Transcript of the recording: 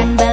quien